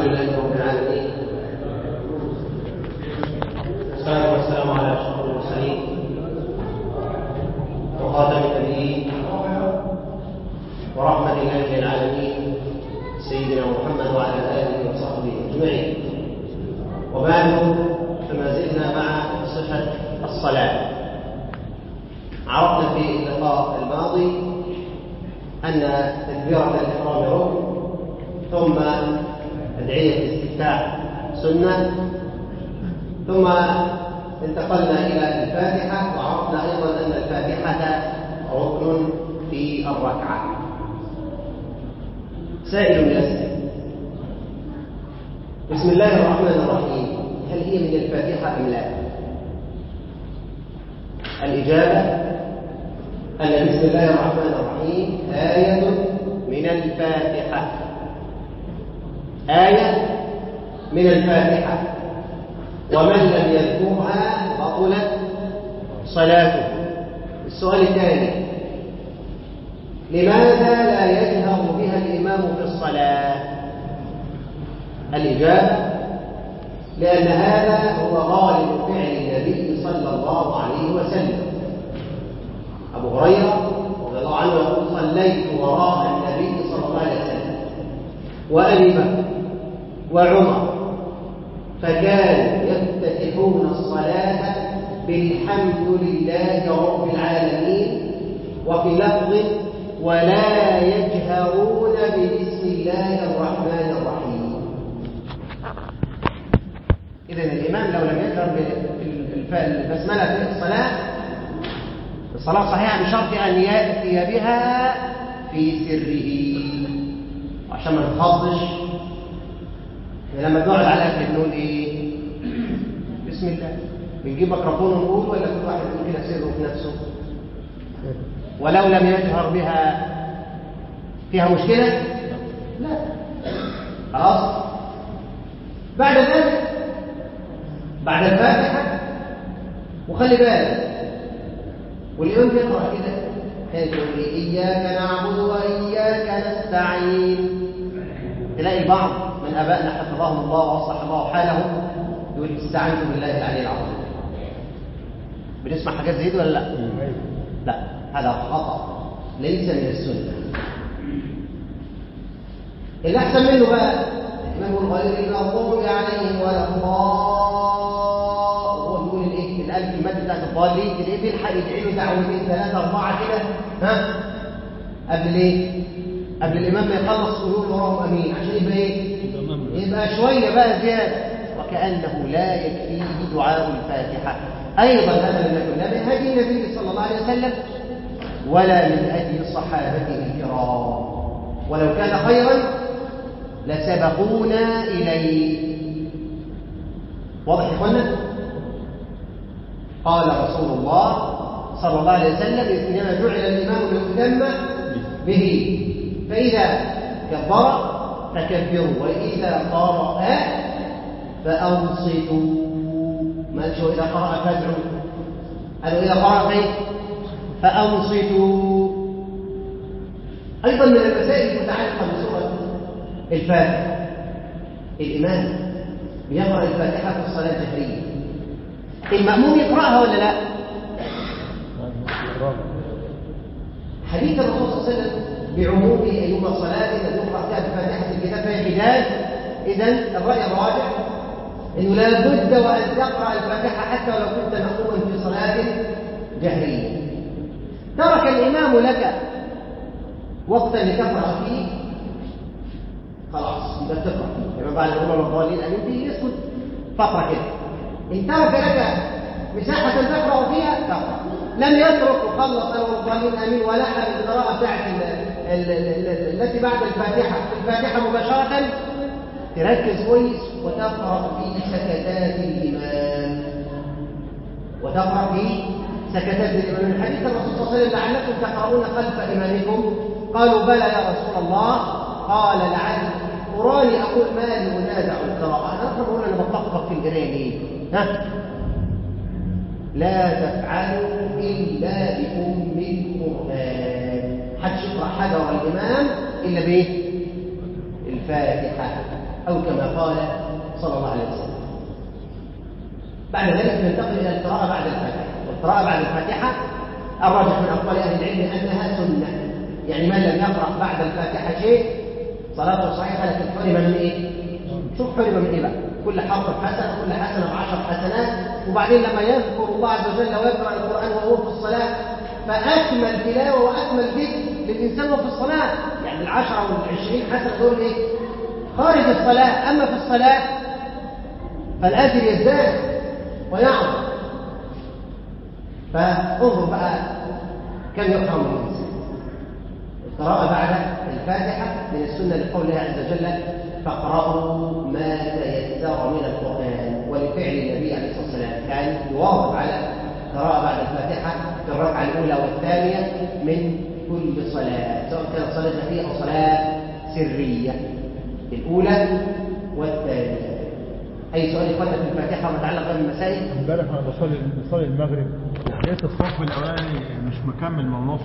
لله رب العالمين. والصلاة والسلام على أشرف المرسلين. وخاتم النبيين. ورحمة الله للعالمين. سيدنا محمد وعلى آله وصحبه أجمعين. وبعد فما زلنا مع صفة الصلاة. عرفنا في اللقاء الماضي أن تكبيرة الإحرام ركن ثم أدعية الاستفتاح سنة ثم انتقلنا إلى الفاتحة وعرفنا أيضا أن الفاتحة ركن في الركعة. سائل يسأل بسم الله الرحمن الرحيم هل هي من الفاتحة أم لا؟ الإجابة أن بسم الله الرحمن الرحيم آية من الفاتحة. آية من الفاتحة. ومن لم يذكرها بطلت صلاته. السؤال الثاني. لماذا لا يجهر بها الإمام في الصلاة؟ الإجابة لأن هذا هو غالب فعل النبي صلى الله عليه وسلم. أبو هريرة رضي الله عنه يقول صليت وراء النبي صلى الله عليه وسلم وأبي وعمر فكانوا يفتتحون الصلاة بالحمد لله رب العالمين وفي لفظ ولا يجهرون ببسم الله الرحمن الرحيم. إذا الإمام لو لم يجهر بالبسملة في الصلاة الصلاة صحيحة بشرط أن يأتي بها في سره. عشان ما نتخضش لما بنقعد على الأكل نقول إيه؟ بسم الله. بنجيب ميكروفون ونقول ولا كل واحد يقول كده سره في نفسه؟ ولو لم يجهر بها فيها مشكلة؟ لا. خلاص. بعد ذلك بعد الفاتحة وخلي بالك واليوم يقرأ كده. يقول إياك نعبد وإياك نستعين. تلاقي البعض من أبائنا حفظهم الله وأصلح الله حالهم يقول استعنت بالله العلي العظيم. بنسمع حاجات زي دي ولا لا؟ لا هذا خطأ ليس من السنة. اللي أحسن منه بقى الإمام الغير المغضوب عليهم ولا الله الضالين تلاقيه بيلحق يدعي له دعوتين ثلاثة أربعة كده. ها؟ قبل إيه؟ قبل الإمام ما يخلص يقول وراهم أمين. عشان يبقى إيه؟ يبقى شوية بقى زيادة. وكأنه لا يكفيه دعاء الفاتحة. أيضا هذا لم يكن لا من هدي النبي صلى الله عليه وسلم ولا من هدي صحابته الكرام. ولو كان خيرا لسبقونا إليه. واضح يا اخوانا قال رسول الله صلى الله عليه وسلم إنما جعل الإمام ليؤتم به. فإذا كبر فكبروا وإذا قرأ فأنصتوا. ما قالش إذا قرأ فادعوا. قالوا إذا قرأ فأنصتوا. أيضا من المسائل المتعلقة بسورة الفاتحة. الإمام يقرأ الفاتحة في الصلاة جهرية المأموم يقرأها ولا لا؟ حديث الرسول صلى الله عليه وسلم بعموم أيما صلاة أن يقرأ فيها بفاتحة الكتاب فهي حجاج إذا الرأي الراجح أنه لا بد وأن تقرأ الفاتحة حتى لو كنت مأموما في صلاة جهرية. ترك الإمام لك وقتا لتقرأ فيه. خلاص يبقى تقرأ كما بعد الأمم الضالين أن يسكت فترة كده. ترك لك مساحة تقرأ فيها تقرأ لم يترك وخلص أنا والضالين أمين ولحق القراءة بتاعت التي بعد الفاتحة. الفاتحة مباشرة. تركز كويس وتقرأ في سكتات الإمام. وتقرأ في سكتات الإمام. من حديث الرسول صلى الله عليه وسلم لعلكم تقرؤون خلف إمامكم. قالوا بلى يا رسول الله. قال لعل أراني أقول ما لي أنازع القراءة أنا أقرأ أقول أنا بطقطق في القراية ليه؟ ها؟ لا تفعلوا إلا بأم القرآن حدش يقرأ حاجة ورا الإمام إلا بإيه؟ الفاتحة أو كما قال صلى الله عليه وسلم بعد ذلك ننتقل إلى القراءة بعد الفاتحة والقراءة بعد الفاتحة الراجح من أقوال أهل العلم أنها سنة يعني من لم يقرأ بعد الفاتحة شيء صلاته صحيحة لكن حرم من إيه؟ شوف حرم من إيه بقى؟ كل حرف حسنة كل حسنة بعشر حسنات وبعدين لما يذكر الله عز وجل ويقرأ القرآن وهو في الصلاة فأكمل تلاوة وأكمل ذكر للإنسان وهو في الصلاة يعني العشرة والعشرين حسنة دول إيه؟ خارج الصلاة أما في الصلاة فالأجر يزداد ويعظم فانظر بقى كم يقرأ من القراءة بعد الفاتحة من السنة لقوله عز وجل فاقرأوا ما تيسر من القرآن. ولفعل النبي عليه الصلاة والسلام كان يواظب على القراءة بعد الفاتحة في الركعة الأولى والثانية من كل صلاة سواء كانت صلاة جهرية أو صلاة سرية الأولى والثانية. أي سؤال يقدم في الفاتحة متعلق بالمسائل؟ امبارح أنا بصلي بصلي المغرب. لقيت الصف الأولاني مش مكمل من النص.